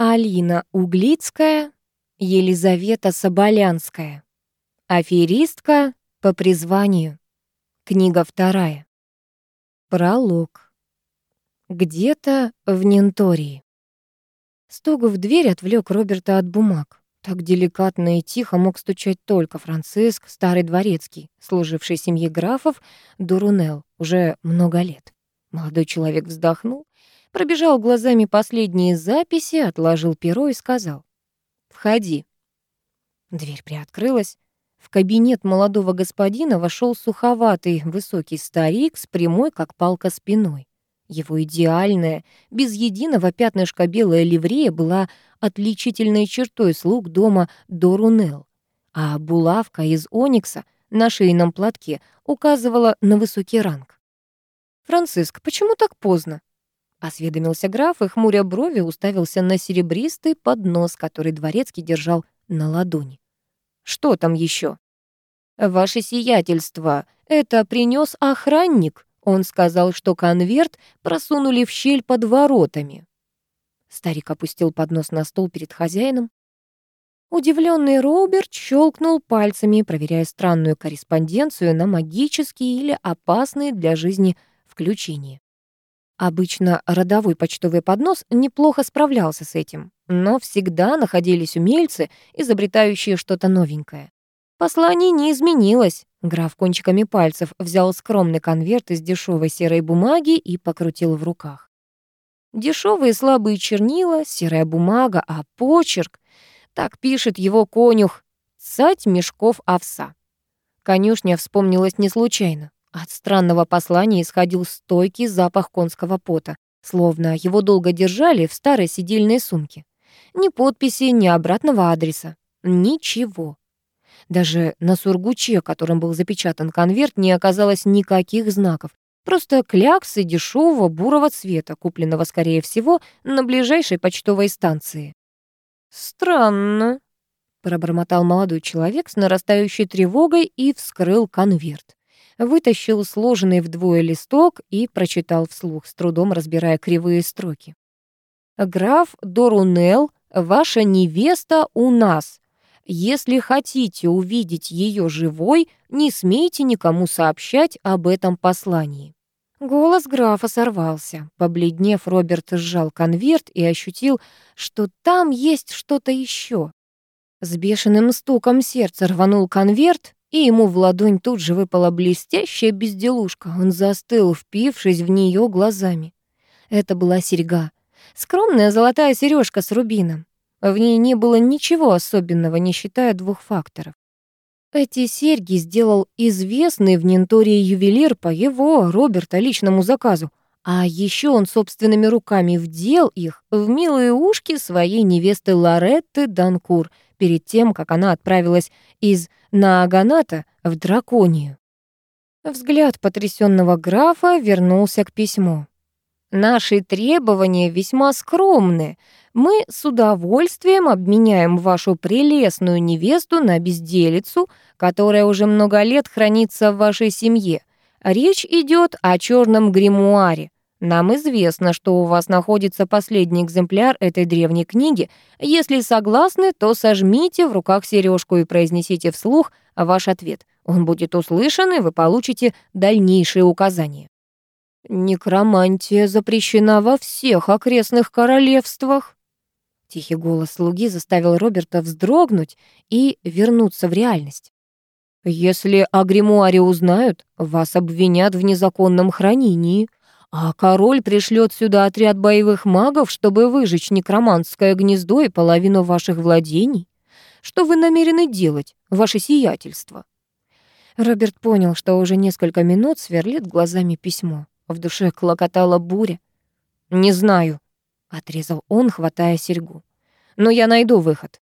Алина Углицкая, Елизавета Соболянская. Аферистка по призванию. Книга вторая. Пролог. Где-то в Нентории. Стук в дверь отвлек Роберта от бумаг. Так деликатно и тихо мог стучать только Франциск, старый дворецкий, служивший семье графов Дурунел уже много лет. Молодой человек вздохнул, пробежал глазами последние записи, отложил перо и сказал «Входи». Дверь приоткрылась. В кабинет молодого господина вошел суховатый, высокий старик с прямой, как палка, спиной. Его идеальная, без единого пятнышка белая ливрея была отличительной чертой слуг дома Дорунел, а булавка из оникса на шейном платке указывала на высокий ранг. «Франциск, почему так поздно?» Осведомился граф и, хмуря брови, уставился на серебристый поднос, который дворецкий держал на ладони. «Что там еще? «Ваше сиятельство, это принес охранник», он сказал, что конверт просунули в щель под воротами. Старик опустил поднос на стол перед хозяином. Удивленный Роберт щелкнул пальцами, проверяя странную корреспонденцию на магические или опасные для жизни включения. Обычно родовой почтовый поднос неплохо справлялся с этим, но всегда находились умельцы, изобретающие что-то новенькое. Послание не изменилось. Граф кончиками пальцев взял скромный конверт из дешевой серой бумаги и покрутил в руках. Дешевые слабые чернила, серая бумага, а почерк — так пишет его конюх «Цать мешков овса». Конюшня вспомнилась не случайно. От странного послания исходил стойкий запах конского пота, словно его долго держали в старой сидельной сумке. Ни подписи, ни обратного адреса. Ничего. Даже на сургуче, которым был запечатан конверт, не оказалось никаких знаков. Просто кляксы дешевого бурого цвета, купленного, скорее всего, на ближайшей почтовой станции. «Странно», — пробормотал молодой человек с нарастающей тревогой и вскрыл конверт. Вытащил сложенный вдвое листок и прочитал вслух, с трудом разбирая кривые строки. «Граф Дорунел, ваша невеста у нас. Если хотите увидеть ее живой, не смейте никому сообщать об этом послании». Голос графа сорвался. Побледнев, Роберт сжал конверт и ощутил, что там есть что-то еще. С бешеным стуком сердца рванул конверт, и ему в ладонь тут же выпала блестящая безделушка. Он застыл, впившись в нее глазами. Это была серьга. Скромная золотая сережка с рубином. В ней не было ничего особенного, не считая двух факторов. Эти серьги сделал известный в Нентории ювелир по его, Роберта, личному заказу. А еще он собственными руками вдел их в милые ушки своей невесты Лоретты Данкур перед тем, как она отправилась из Нааганата в Драконию. Взгляд потрясенного графа вернулся к письму. «Наши требования весьма скромны мы с удовольствием обменяем вашу прелестную невесту на безделицу, которая уже много лет хранится в вашей семье. Речь идет о черном гримуаре. Нам известно, что у вас находится последний экземпляр этой древней книги. Если согласны, то сожмите в руках сережку и произнесите вслух ваш ответ. Он будет услышан, и вы получите дальнейшие указания. Некромантия запрещена во всех окрестных королевствах. Тихий голос слуги заставил Роберта вздрогнуть и вернуться в реальность. «Если о гримуаре узнают, вас обвинят в незаконном хранении, а король пришлет сюда отряд боевых магов, чтобы выжечь некроманское гнездо и половину ваших владений. Что вы намерены делать, ваше сиятельство?» Роберт понял, что уже несколько минут сверлит глазами письмо. В душе клокотала буря. «Не знаю», — отрезал он, хватая серьгу. «Но я найду выход».